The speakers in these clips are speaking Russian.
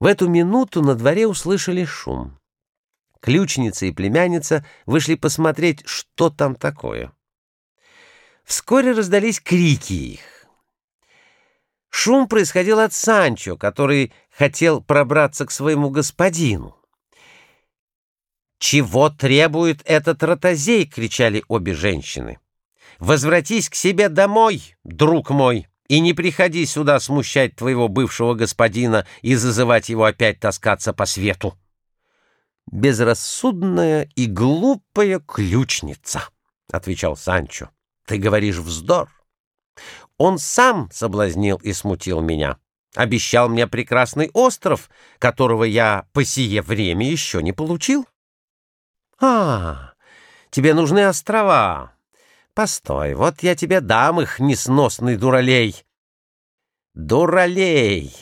В эту минуту на дворе услышали шум. Ключница и племянница вышли посмотреть, что там такое. Вскоре раздались крики их. Шум происходил от Санчо, который хотел пробраться к своему господину. «Чего требует этот ротозей?» — кричали обе женщины. «Возвратись к себе домой, друг мой!» И не приходи сюда смущать твоего бывшего господина и зазывать его опять таскаться по свету. Безрассудная и глупая ключница, — отвечал Санчо. Ты говоришь вздор. Он сам соблазнил и смутил меня. Обещал мне прекрасный остров, которого я по сие время еще не получил. А, тебе нужны острова, Постой, вот я тебе дам их, несносный дуралей. Дуралей!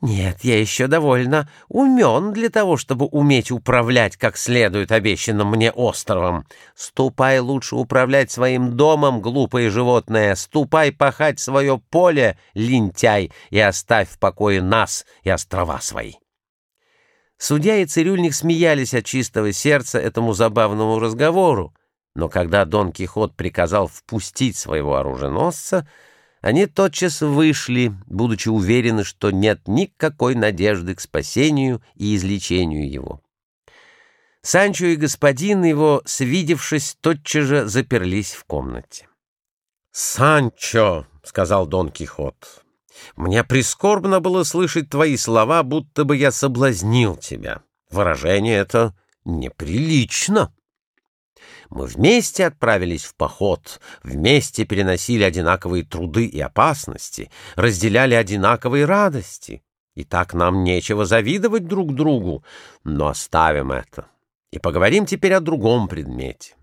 Нет, я еще довольно умен для того, чтобы уметь управлять как следует обещанным мне островом. Ступай лучше управлять своим домом, глупое животное. Ступай пахать свое поле, лентяй, и оставь в покое нас и острова свои. Судья и цирюльник смеялись от чистого сердца этому забавному разговору, но когда Дон Кихот приказал впустить своего оруженосца, они тотчас вышли, будучи уверены, что нет никакой надежды к спасению и излечению его. Санчо и господин его, свидевшись, тотчас же заперлись в комнате. «Санчо», — сказал Дон Кихот, — «мне прискорбно было слышать твои слова, будто бы я соблазнил тебя. Выражение это неприлично». Мы вместе отправились в поход, вместе переносили одинаковые труды и опасности, разделяли одинаковые радости. И так нам нечего завидовать друг другу, но оставим это и поговорим теперь о другом предмете.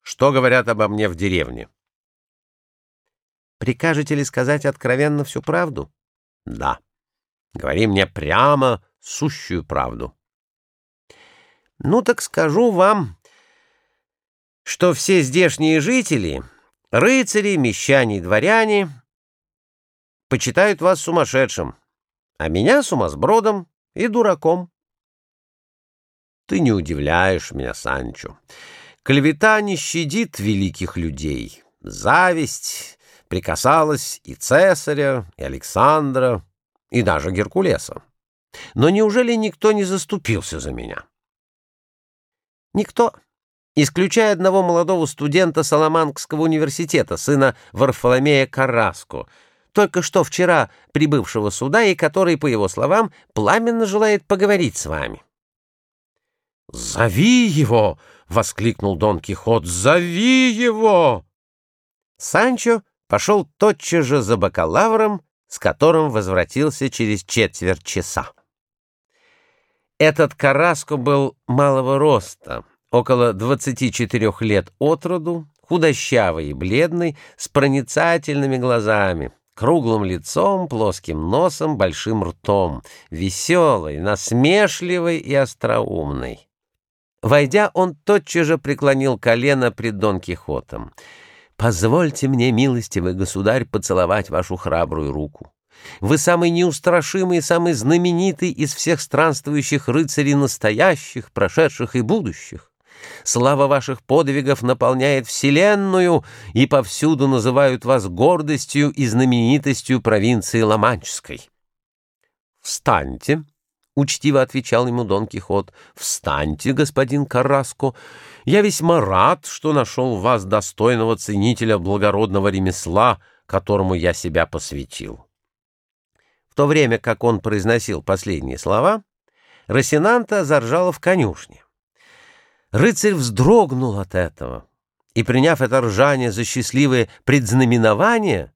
Что говорят обо мне в деревне? Прикажете ли сказать откровенно всю правду? Да. Говори мне прямо сущую правду. Ну так скажу вам, что все здешние жители, рыцари, мещане и дворяне, почитают вас сумасшедшим, а меня сумасбродом и дураком. Ты не удивляешь меня, Санчо. Клевета не щадит великих людей. Зависть прикасалась и Цесаря, и Александра, и даже Геркулеса. Но неужели никто не заступился за меня? Никто исключая одного молодого студента Соломанского университета, сына Варфоломея Караско, только что вчера прибывшего сюда и который, по его словам, пламенно желает поговорить с вами. «Зови его!» — воскликнул Дон Кихот. «Зови его!» Санчо пошел тотчас же за бакалавром, с которым возвратился через четверть часа. Этот Караско был малого роста, около 24 лет от роду, худощавый и бледный, с проницательными глазами, круглым лицом, плоским носом, большим ртом, веселый, насмешливый и остроумный. Войдя, он тотчас же преклонил колено пред Дон Кихотом. «Позвольте мне, милостивый государь, поцеловать вашу храбрую руку. Вы самый неустрашимый и самый знаменитый из всех странствующих рыцарей настоящих, прошедших и будущих. Слава ваших подвигов наполняет вселенную, и повсюду называют вас гордостью и знаменитостью провинции Ломанческой. «Встаньте!» — учтиво отвечал ему Дон Кихот. «Встаньте, господин Караско! Я весьма рад, что нашел вас достойного ценителя благородного ремесла, которому я себя посвятил». В то время, как он произносил последние слова, Росинанта заржала в конюшне. Рыцарь вздрогнул от этого и, приняв это ржание за счастливое предзнаменование,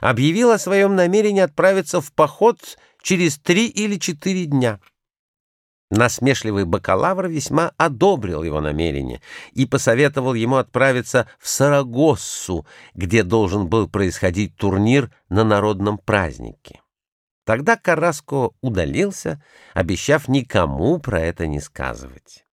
объявил о своем намерении отправиться в поход через три или четыре дня. Насмешливый бакалавр весьма одобрил его намерение и посоветовал ему отправиться в Сарагоссу, где должен был происходить турнир на народном празднике. Тогда Караско удалился, обещав никому про это не сказывать.